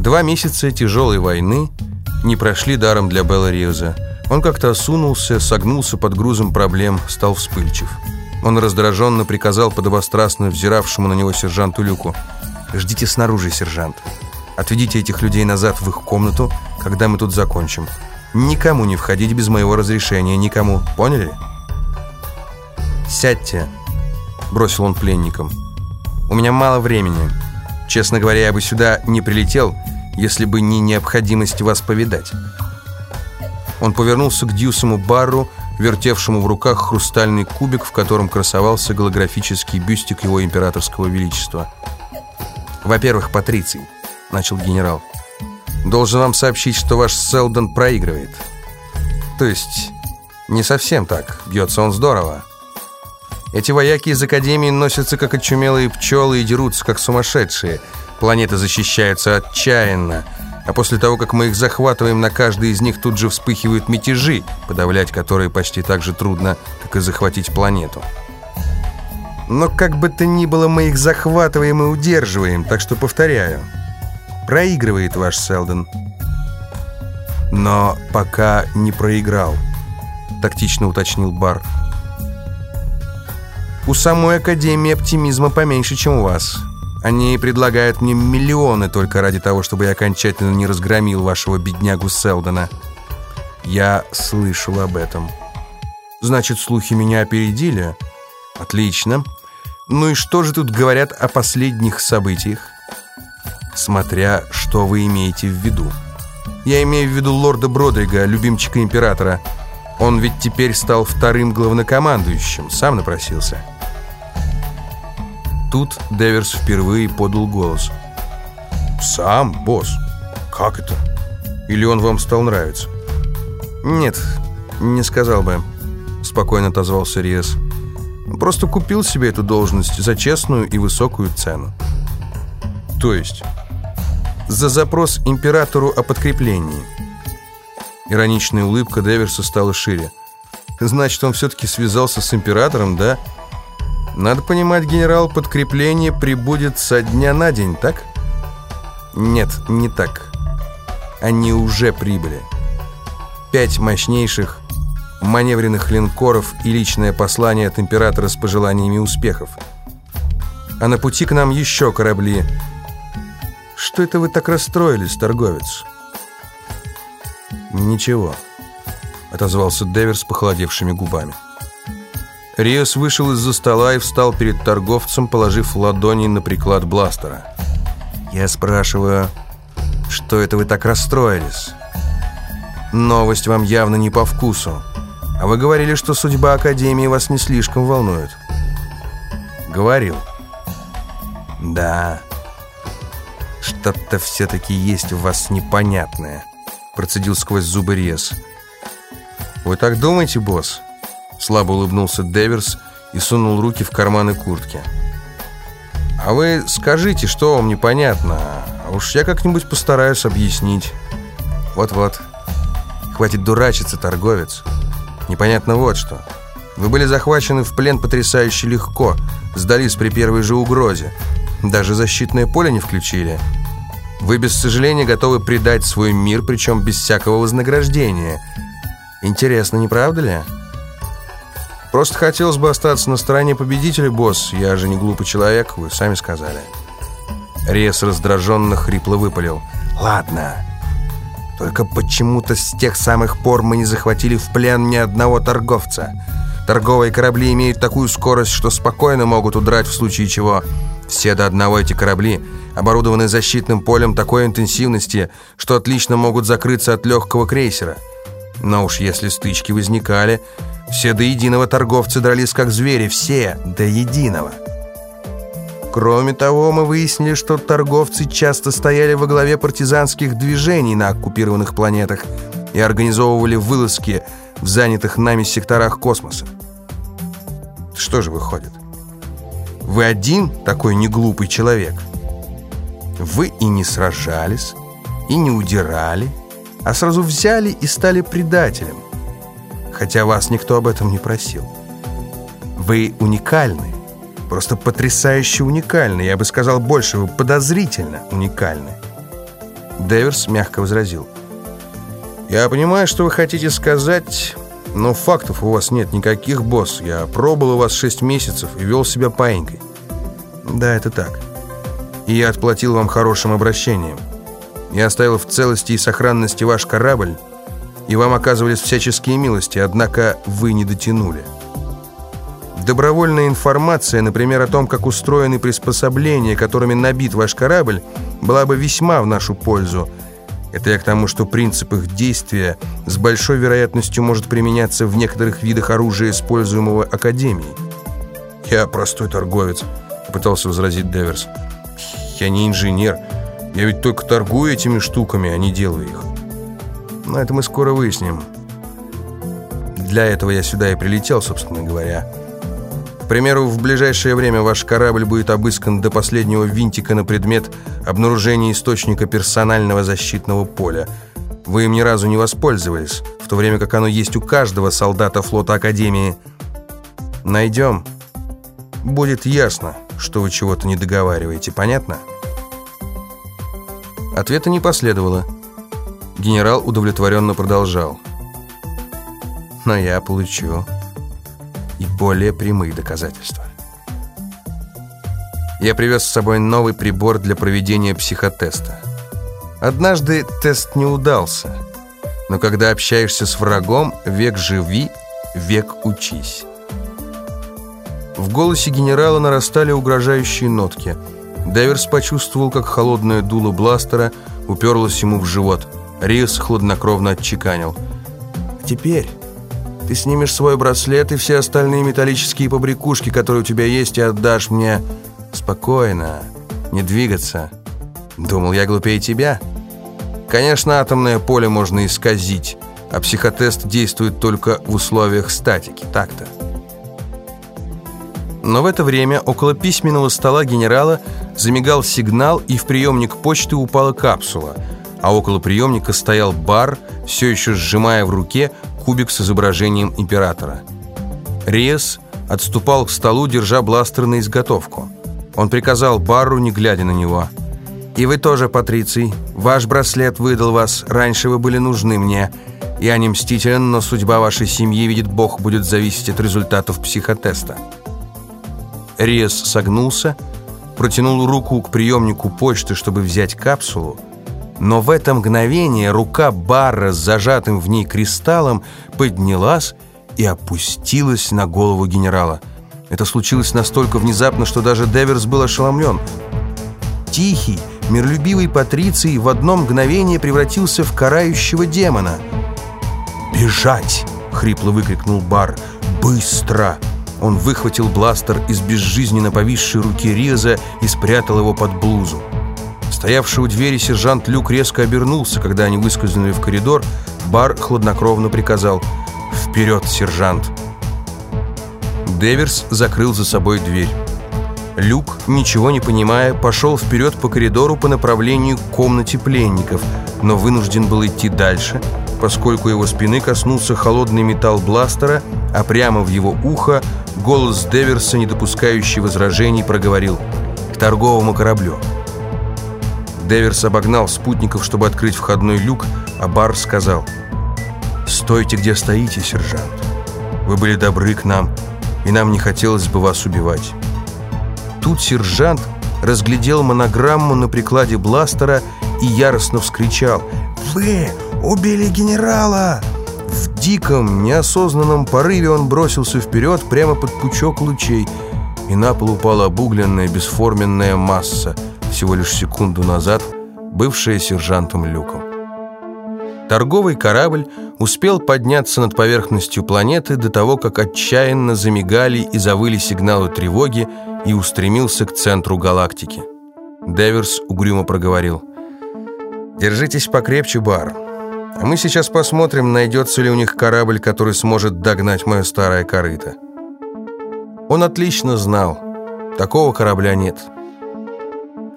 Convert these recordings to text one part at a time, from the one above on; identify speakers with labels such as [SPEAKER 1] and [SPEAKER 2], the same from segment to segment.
[SPEAKER 1] Два месяца тяжелой войны не прошли даром для Белла Риоза. Он как-то осунулся, согнулся под грузом проблем, стал вспыльчив. Он раздраженно приказал подобострастно взиравшему на него сержанту Люку. «Ждите снаружи, сержант. Отведите этих людей назад в их комнату, когда мы тут закончим. Никому не входить без моего разрешения, никому. Поняли?» «Сядьте», — бросил он пленникам. «У меня мало времени. Честно говоря, я бы сюда не прилетел, если бы не необходимость вас повидать». Он повернулся к Дьюсому Барру, вертевшему в руках хрустальный кубик, в котором красовался голографический бюстик его императорского величества. «Во-первых, Патриций», — начал генерал, — «должен вам сообщить, что ваш Селдон проигрывает. То есть, не совсем так, бьется он здорово. Эти вояки из Академии носятся как очумелые пчелы и дерутся как сумасшедшие. Планета защищается отчаянно». А после того, как мы их захватываем, на каждой из них тут же вспыхивают мятежи, подавлять которые почти так же трудно, как и захватить планету. Но как бы то ни было, мы их захватываем и удерживаем, так что повторяю. Проигрывает ваш Селден. Но пока не проиграл, тактично уточнил Бар. У самой Академии оптимизма поменьше, чем у вас. Они предлагают мне миллионы только ради того, чтобы я окончательно не разгромил вашего беднягу Селдона. Я слышал об этом. Значит, слухи меня опередили? Отлично. Ну и что же тут говорят о последних событиях? Смотря, что вы имеете в виду. Я имею в виду лорда Бродрига, любимчика императора. Он ведь теперь стал вторым главнокомандующим, сам напросился. Тут Деверс впервые подал голос. «Сам, босс? Как это? Или он вам стал нравиться?» «Нет, не сказал бы», — спокойно отозвался Риас. «Просто купил себе эту должность за честную и высокую цену». «То есть?» «За запрос императору о подкреплении». Ироничная улыбка Деверса стала шире. «Значит, он все-таки связался с императором, да?» Надо понимать, генерал, подкрепление прибудет со дня на день, так? Нет, не так. Они уже прибыли. Пять мощнейших маневренных линкоров и личное послание от императора с пожеланиями успехов. А на пути к нам еще корабли. Что это вы так расстроились, торговец? Ничего, отозвался Девер с похолодевшими губами. Риос вышел из-за стола и встал перед торговцем, положив ладони на приклад бластера. «Я спрашиваю, что это вы так расстроились? Новость вам явно не по вкусу. А вы говорили, что судьба Академии вас не слишком волнует». «Говорил». «Да, что-то все-таки есть в вас непонятное», процедил сквозь зубы Риос. «Вы так думаете, босс?» Слабо улыбнулся Деверс и сунул руки в карманы куртки. «А вы скажите, что вам непонятно, а уж я как-нибудь постараюсь объяснить». «Вот-вот. Хватит дурачиться, торговец. Непонятно вот что. Вы были захвачены в плен потрясающе легко, сдались при первой же угрозе. Даже защитное поле не включили. Вы без сожаления готовы предать свой мир, причем без всякого вознаграждения. Интересно, не правда ли?» Просто хотелось бы остаться на стороне победителя, босс. Я же не глупый человек, вы сами сказали. Рес раздраженно хрипло выпалил. Ладно. Только почему-то с тех самых пор мы не захватили в плен ни одного торговца. Торговые корабли имеют такую скорость, что спокойно могут удрать в случае чего. Все до одного эти корабли оборудованы защитным полем такой интенсивности, что отлично могут закрыться от легкого крейсера. Но уж если стычки возникали, все до единого торговцы дрались как звери, все до единого. Кроме того, мы выяснили, что торговцы часто стояли во главе партизанских движений на оккупированных планетах и организовывали вылазки в занятых нами секторах космоса. Что же выходит? Вы один такой неглупый человек. Вы и не сражались, и не удирали, а сразу взяли и стали предателем хотя вас никто об этом не просил. Вы уникальны, просто потрясающе уникальны, я бы сказал больше, вы подозрительно уникальны. Деверс мягко возразил. «Я понимаю, что вы хотите сказать, но фактов у вас нет никаких, босс. Я пробыл у вас шесть месяцев и вел себя паинькой». «Да, это так. И я отплатил вам хорошим обращением. Я оставил в целости и сохранности ваш корабль, и вам оказывались всяческие милости, однако вы не дотянули». Добровольная информация, например, о том, как устроены приспособления, которыми набит ваш корабль, была бы весьма в нашу пользу. Это я к тому, что принцип их действия с большой вероятностью может применяться в некоторых видах оружия, используемого Академией. «Я простой торговец», — попытался возразить Деверс. «Я не инженер. Я ведь только торгую этими штуками, а не делаю их». «Но это мы скоро выясним. Для этого я сюда и прилетел, собственно говоря» примеру, в ближайшее время ваш корабль будет обыскан до последнего винтика на предмет обнаружения источника персонального защитного поля. Вы им ни разу не воспользовались, в то время как оно есть у каждого солдата флота Академии. Найдем. Будет ясно, что вы чего-то не договариваете, понятно? Ответа не последовало. Генерал удовлетворенно продолжал. Но я получу и более прямые доказательства. Я привез с собой новый прибор для проведения психотеста. Однажды тест не удался, но когда общаешься с врагом, век живи, век учись. В голосе генерала нарастали угрожающие нотки. Дэверс почувствовал, как холодное дуло бластера уперлось ему в живот. Риас хладнокровно отчеканил. «Теперь ты снимешь свой браслет и все остальные металлические побрякушки, которые у тебя есть, и отдашь мне спокойно, не двигаться. Думал, я глупее тебя? Конечно, атомное поле можно исказить, а психотест действует только в условиях статики, так-то. Но в это время около письменного стола генерала замигал сигнал, и в приемник почты упала капсула, а около приемника стоял бар, все еще сжимая в руке кубик с изображением императора. Риес отступал к столу, держа бластер на изготовку. Он приказал Барру, не глядя на него. «И вы тоже, Патриций. Ваш браслет выдал вас. Раньше вы были нужны мне. Я не мстителен, но судьба вашей семьи, видит Бог, будет зависеть от результатов психотеста». Риес согнулся, протянул руку к приемнику почты, чтобы взять капсулу, но в это мгновение рука Барра с зажатым в ней кристаллом поднялась и опустилась на голову генерала. Это случилось настолько внезапно, что даже Деверс был ошеломлен. Тихий, миролюбивый Патриций в одно мгновение превратился в карающего демона. «Бежать!» — хрипло выкрикнул Бар. «Быстро!» Он выхватил бластер из безжизненно повисшей руки Реза и спрятал его под блузу. Стоявший у двери сержант Люк резко обернулся, когда они выскользнули в коридор. Бар хладнокровно приказал «Вперед, сержант!». Деверс закрыл за собой дверь. Люк, ничего не понимая, пошел вперед по коридору по направлению к комнате пленников, но вынужден был идти дальше, поскольку его спины коснулся холодный металл бластера, а прямо в его ухо голос Деверса, не допускающий возражений, проговорил «К торговому кораблю». Деверс обогнал спутников, чтобы открыть входной люк, а Бар сказал «Стойте, где стоите, сержант. Вы были добры к нам, и нам не хотелось бы вас убивать». Тут сержант разглядел монограмму на прикладе бластера и яростно вскричал «Вы убили генерала!» В диком, неосознанном порыве он бросился вперед прямо под пучок лучей, и на пол упала обугленная бесформенная масса – всего лишь секунду назад бывшая сержантом Люком. Торговый корабль успел подняться над поверхностью планеты до того, как отчаянно замигали и завыли сигналы тревоги и устремился к центру галактики. Деверс угрюмо проговорил. «Держитесь покрепче, Бар. А мы сейчас посмотрим, найдется ли у них корабль, который сможет догнать мое старое корыто». Он отлично знал, такого корабля нет.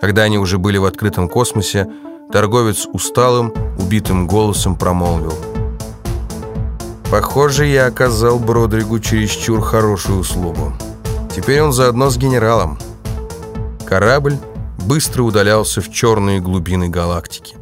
[SPEAKER 1] Когда они уже были в открытом космосе, торговец усталым, убитым голосом промолвил. «Похоже, я оказал Бродригу чересчур хорошую услугу. Теперь он заодно с генералом». Корабль быстро удалялся в черные глубины галактики.